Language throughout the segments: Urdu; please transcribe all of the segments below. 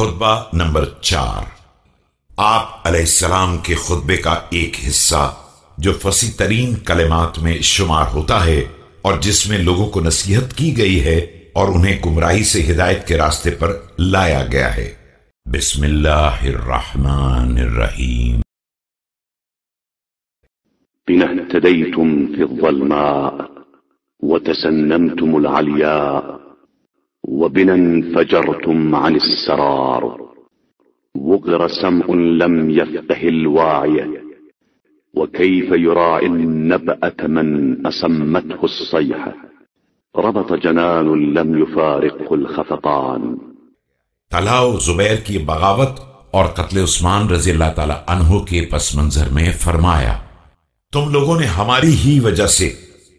خطبہ نمبر چار۔ آپ علیہ السلام کے خطبے کا ایک حصہ جو فصیح ترین کلمات میں شمار ہوتا ہے اور جس میں لوگوں کو نصیحت کی گئی ہے اور انہیں گمراہی سے ہدایت کے راستے پر لایا گیا ہے۔ بسم اللہ الرحمن الرحیم۔ بنا اهتديتم في الظلماء وتسنمتم العلياء وبنا انفجرتم عن السرار. وغر سمع لم يفقه الواعي. وكيف يراعي النبأة من أسمته الصيحة. ربط جنان لم يفارقه الخفقان. طلاو زبیر کی بغاوت اور قتل عثمان رضی اللہ تعالی عنہ کے پس منظر میں فرمایا، تم لوگوں نے ہماری ہی وجہ سے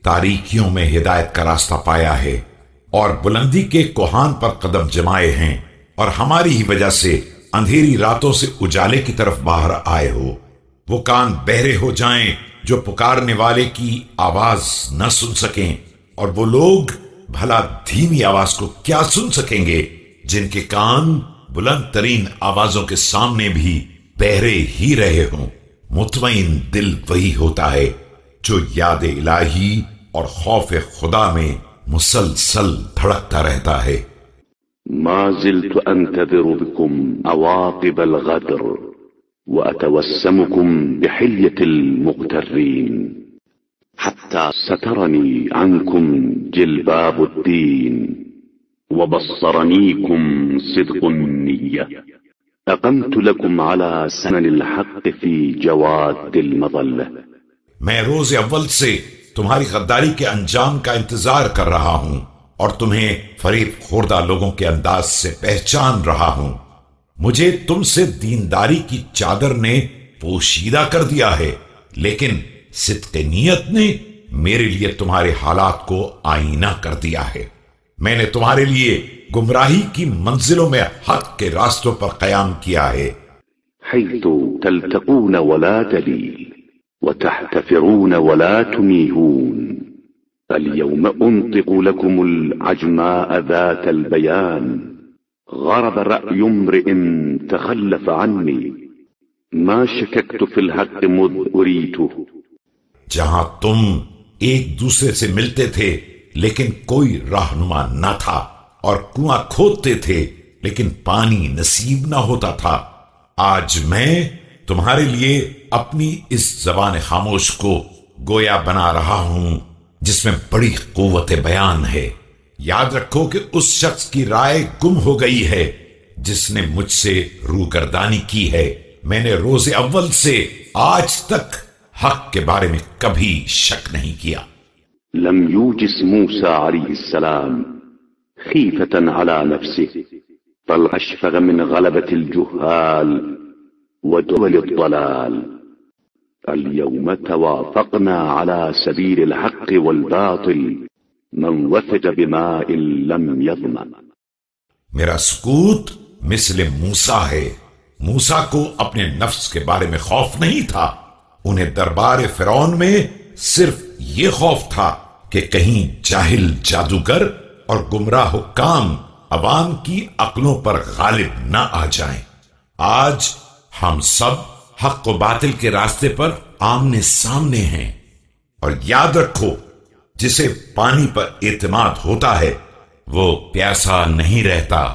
تاریکیوں میں ہدایت کا راستہ پایا ہے۔ اور بلندی کے کوہان پر قدم جمائے ہیں اور ہماری ہی وجہ سے اندھیری راتوں سے اجالے کی طرف باہر آئے ہو۔ وہ کان بہرے ہو جائیں جو پکارنے والے کی آواز نہ سن سکیں اور وہ لوگ بھلا دھیمی آواز کو کیا سن سکیں گے جن کے کان بلند ترین آوازوں کے سامنے بھی بہرے ہی رہے ہوں۔ مطمئن دل وہی ہوتا ہے جو یاد الہی اور خوف خدا میں مسلسل دھڑکتا رہتا ہے۔ ما زلت أنتظر بكم عواقب الغدر وأتوسمكم بحلية المغترين حتى سترني عنكم جلباب الدين وبصرنيكم صدق النية أقمت لكم على سنن الحق في جواد المظلة میں روز اول سے تمہاری غداری کے انجام کا انتظار کر رہا ہوں اور تمہیں فریب خوردہ لوگوں کے انداز سے پہچان رہا ہوں۔ مجھے تم سے دینداری کی چادر نے پوشیدہ کر دیا ہے، لیکن صدق نیت نے میرے لیے تمہارے حالات کو آئینہ کر دیا ہے۔ میں نے تمہارے لیے گمراہی کی منزلوں میں حق کے راستوں پر قیام کیا ہے۔ تلتقون ولا دليل وتحتفرون ولا تميهون اليوم أنطق لكم العجماء ذات البيان غرب رأي امرئ تخلف عني ما شككت في الحق مذ أريته جہاں تم ایک دوسرے سے ملتے تھے لیکن کوئی رہنما نہ تھا اور کنواں کھودتے تھے لیکن پانی نصیب نہ ہوتا تھا آج میں تمہارے لیے اپنی اس زبان خاموش کو گویا بنا رہا ہوں، جس میں بڑی قوت بیان ہے۔ یاد رکھو کہ اس شخص کی رائے گم ہو گئی ہے، جس نے مجھ سے روگردانی کی ہے۔ میں نے روز اول سے آج تک حق کے بارے میں کبھی شک نہیں کیا۔ لم يوجس موسى عليه السلام خيفة على نفسه بل أشفق من غلبة الجهال ودول الضلال۔ اليوم توافقنا على سبيل الحق والباطل، من وثج بماء لم يظمأ. میرا سکوت مثل موسا ہے۔ موسا کو اپنے نفس کے بارے میں خوف نہیں تھا۔ انہیں دربار فرعون میں صرف یہ خوف تھا کہ کہیں جاہل جادوگر اور گمراہ حکام عوام کی عقلوں پر غالب نہ آ جائیں۔ آج ہم سب حق و باطل کے راستے پر آمنے سامنے ہیں۔ اور یاد رکھو، جسے پانی پر اعتماد ہوتا ہے، وہ پیاسا نہیں رہتا۔